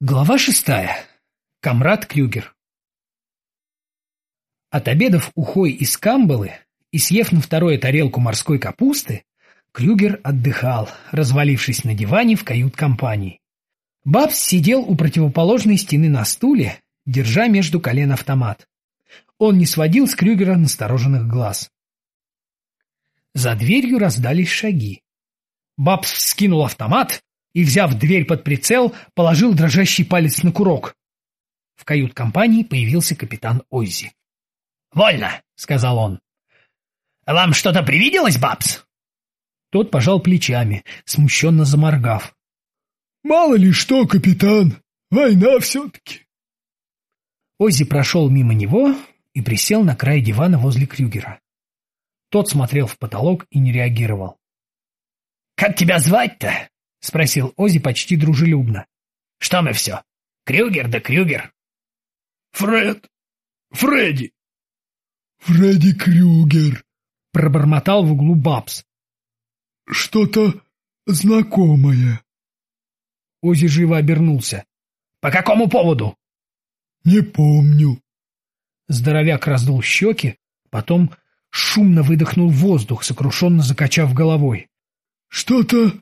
Глава шестая. Камрад Крюгер. Отобедав ухой из камбалы и съев на второе тарелку морской капусты, Крюгер отдыхал, развалившись на диване в кают-компании. Бабс сидел у противоположной стены на стуле, держа между колен автомат. Он не сводил с Крюгера настороженных глаз. За дверью раздались шаги. Бабс вскинул автомат и, взяв дверь под прицел, положил дрожащий палец на курок. В кают-компании появился капитан Оззи. «Вольно!» — сказал он. «Вам что-то привиделось, Бабс?» Тот пожал плечами, смущенно заморгав. «Мало ли что, капитан, война все-таки». Оззи прошел мимо него и присел на край дивана возле Крюгера. Тот смотрел в потолок и не реагировал. «Как тебя звать-то?» — спросил Ози почти дружелюбно. — Что мы все? Крюгер да Крюгер. — Фред. Фредди. — Фредди Крюгер, — пробормотал в углу Бабс. — Что-то знакомое. Ози живо обернулся. — По какому поводу? — Не помню. Здоровяк раздул щеки, потом шумно выдохнул воздух, сокрушенно закачав головой. — Что-то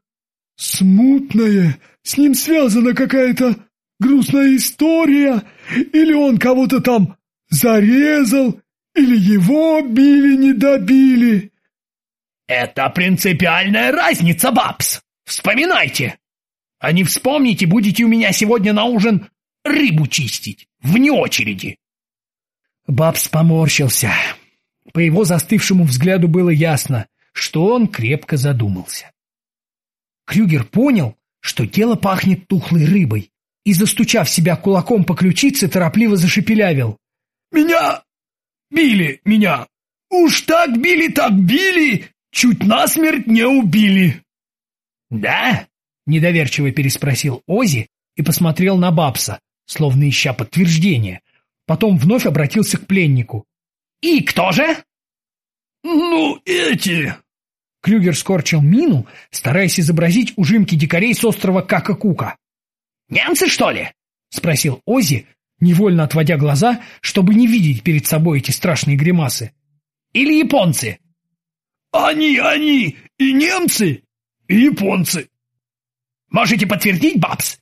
Смутное, с ним связана какая-то грустная история, или он кого-то там зарезал, или его били, не добили. Это принципиальная разница, Бабс. Вспоминайте. А не вспомните, будете у меня сегодня на ужин рыбу чистить, вне очереди. Бабс поморщился. По его застывшему взгляду было ясно, что он крепко задумался. Крюгер понял, что тело пахнет тухлой рыбой, и, застучав себя кулаком по ключице, торопливо зашепелявил. «Меня! Били меня! Уж так били, так били! Чуть насмерть не убили!» «Да?» — недоверчиво переспросил Ози и посмотрел на Бабса, словно ища подтверждение. Потом вновь обратился к пленнику. «И кто же?» «Ну, эти...» Крюгер скорчил мину, стараясь изобразить ужимки дикарей с острова Какакука. «Немцы, что ли?» — спросил Ози, невольно отводя глаза, чтобы не видеть перед собой эти страшные гримасы. «Или японцы?» «Они, они! И немцы, и японцы!» «Можете подтвердить, Бабс?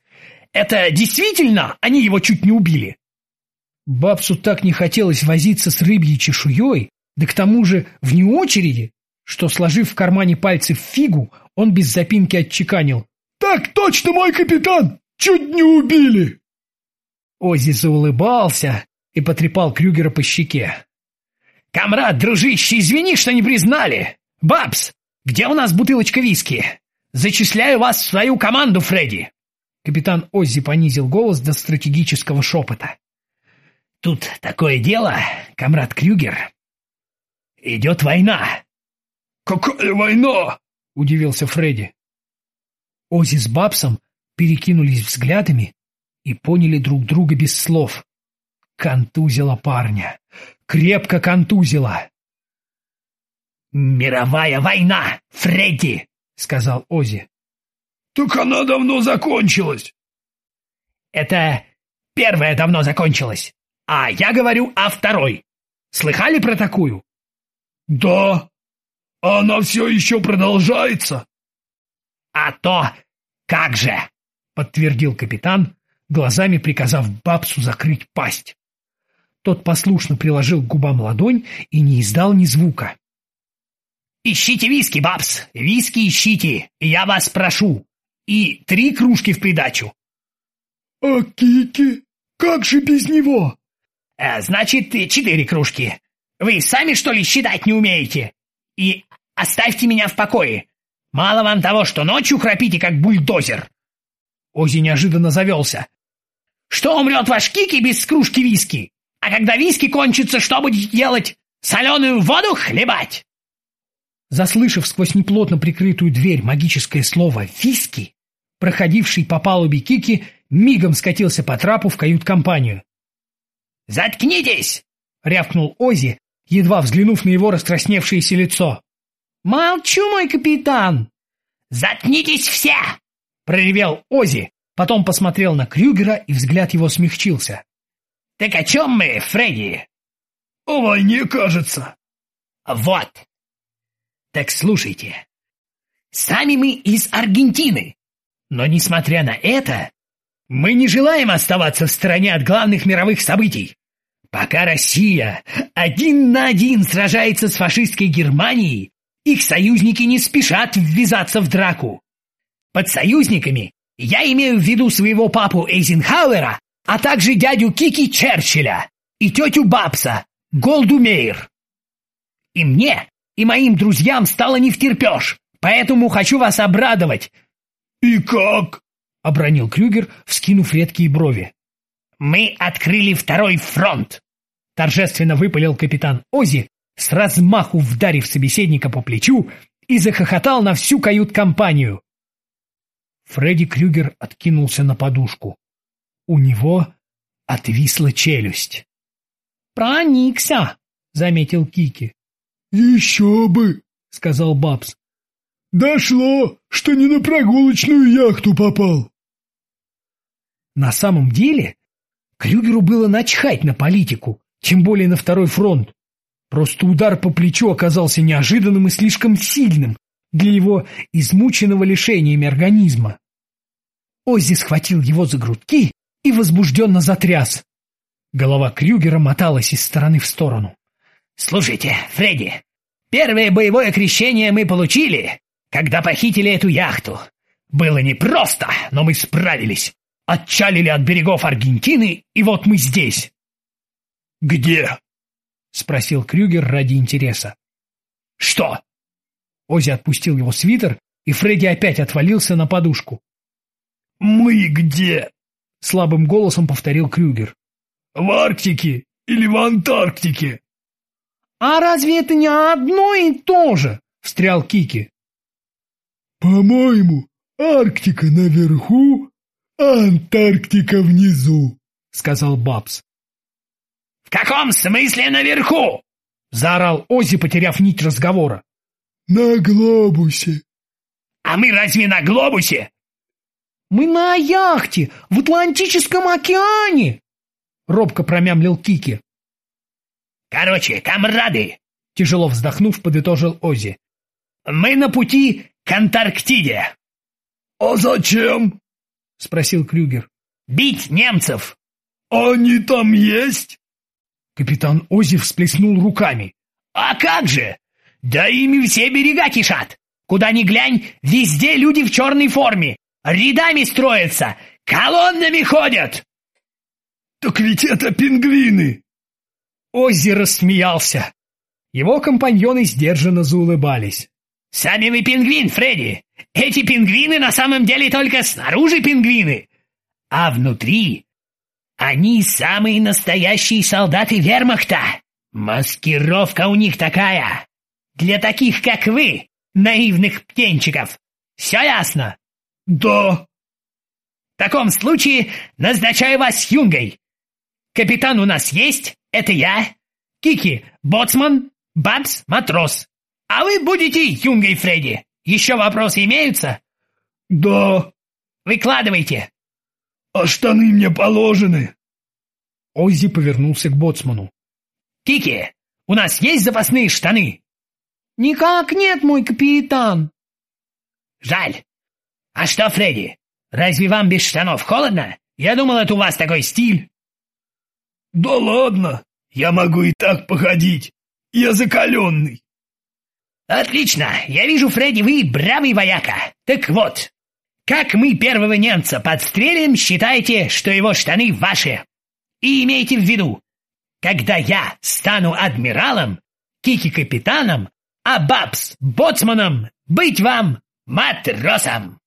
Это действительно они его чуть не убили?» Бабсу так не хотелось возиться с рыбьей чешуей, да к тому же вне очереди, что, сложив в кармане пальцы в фигу, он без запинки отчеканил. «Так точно, мой капитан! Чуть не убили!» Оззи заулыбался и потрепал Крюгера по щеке. «Камрад, дружище, извини, что не признали! Бабс, где у нас бутылочка виски? Зачисляю вас в свою команду, Фредди!» Капитан Оззи понизил голос до стратегического шепота. «Тут такое дело, комрад Крюгер. Идет война. «Какая война?» — удивился Фредди. Ози с Бабсом перекинулись взглядами и поняли друг друга без слов. Контузила парня. Крепко контузила. «Мировая война, Фредди!» — сказал Ози. «Так она давно закончилась!» «Это первая давно закончилась, а я говорю о второй. Слыхали про такую?» «Да», а она все еще продолжается. — А то как же! — подтвердил капитан, глазами приказав Бабсу закрыть пасть. Тот послушно приложил к губам ладонь и не издал ни звука. — Ищите виски, Бабс, виски ищите, я вас прошу. И три кружки в придачу. — А Кики? Как же без него? Э, — Значит, четыре кружки. Вы сами, что ли, считать не умеете? И Оставьте меня в покое. Мало вам того, что ночью храпите, как бульдозер. Ози неожиданно завелся. Что умрет ваш Кики без кружки виски? А когда виски кончится, что будете делать? Соленую воду хлебать? Заслышав сквозь неплотно прикрытую дверь магическое слово «виски», проходивший по палубе Кики мигом скатился по трапу в кают-компанию. «Заткнитесь!» — рявкнул Ози, едва взглянув на его раскрасневшееся лицо. «Молчу, мой капитан!» «Заткнитесь все!» — проревел Ози, Потом посмотрел на Крюгера, и взгляд его смягчился. «Так о чем мы, Фредди?» «О войне, кажется». «Вот. Так слушайте. Сами мы из Аргентины. Но, несмотря на это, мы не желаем оставаться в стороне от главных мировых событий. Пока Россия один на один сражается с фашистской Германией, их союзники не спешат ввязаться в драку. Под союзниками я имею в виду своего папу Эйзенхауэра, а также дядю Кики Черчилля и тетю Бабса, Голду Мейер. И мне, и моим друзьям стало не втерпешь, поэтому хочу вас обрадовать. — И как? — обронил Крюгер, вскинув редкие брови. «Мы открыли второй фронт!» — торжественно выпалил капитан Ози, с размаху вдарив собеседника по плечу и захохотал на всю кают-компанию. Фредди Крюгер откинулся на подушку. У него отвисла челюсть. «Проникся!» — заметил Кики. «Еще бы!» — сказал Бабс. «Дошло, что не на прогулочную яхту попал!» На самом деле Крюгеру было начхать на политику, тем более на второй фронт. Просто удар по плечу оказался неожиданным и слишком сильным для его измученного лишениями организма. Оззи схватил его за грудки и возбужденно затряс. Голова Крюгера моталась из стороны в сторону. «Слушайте, Фредди, первое боевое крещение мы получили, когда похитили эту яхту. Было непросто, но мы справились. Отчалили от берегов Аргентины, и вот мы здесь. «Где?» — спросил Крюгер ради интереса. «Что?» Ози отпустил его свитер, и Фредди опять отвалился на подушку. «Мы где?» — слабым голосом повторил Крюгер. «В Арктике или в Антарктике?» «А разве это не одно и то же?» — встрял Кики. «По-моему, Арктика наверху, «Антарктика внизу», — сказал Бабс. «В каком смысле наверху?» — заорал Оззи, потеряв нить разговора. «На глобусе». «А мы разве на глобусе?» «Мы на яхте в Атлантическом океане!» — робко промямлил Кики. «Короче, комрады!» — тяжело вздохнув, подытожил Оззи. «Мы на пути к Антарктиде!» «А зачем?» — спросил Крюгер. «Бить немцев!» «Они там есть?» Капитан Ози всплеснул руками. «А как же! Да ими все берега кишат! Куда ни глянь, везде люди в черной форме! Рядами строятся, колоннами ходят!» «Так ведь это пингвины!» Оззи рассмеялся. Его компаньоны сдержанно заулыбались. «Сами вы пингвин, Фредди! Эти пингвины на самом деле только снаружи пингвины, а внутри они самые настоящие солдаты вермахта. Маскировка у них такая. Для таких, как вы, наивных птенчиков. Все ясно?» «Да». «В таком случае назначаю вас юнгой. Капитан у нас есть, это я. Кики — боцман, Бабс — матрос. А вы будете юнгой, Фредди. Еще вопросы имеются? Да. Выкладывайте. А штаны мне положены? Оззи повернулся к боцману. Кики, у нас есть запасные штаны? Никак нет, мой капитан. Жаль. А что, Фредди, разве вам без штанов холодно? Я думал, это у вас такой стиль. Да ладно, я могу и так походить. Я закаленный. «Отлично! Я вижу, Фредди, вы бравый вояка. Так вот, как мы первого немца подстрелим, считайте, что его штаны ваши. И имейте в виду, когда я стану адмиралом, Кики капитаном, а Бабс боцманом, быть вам матросом!»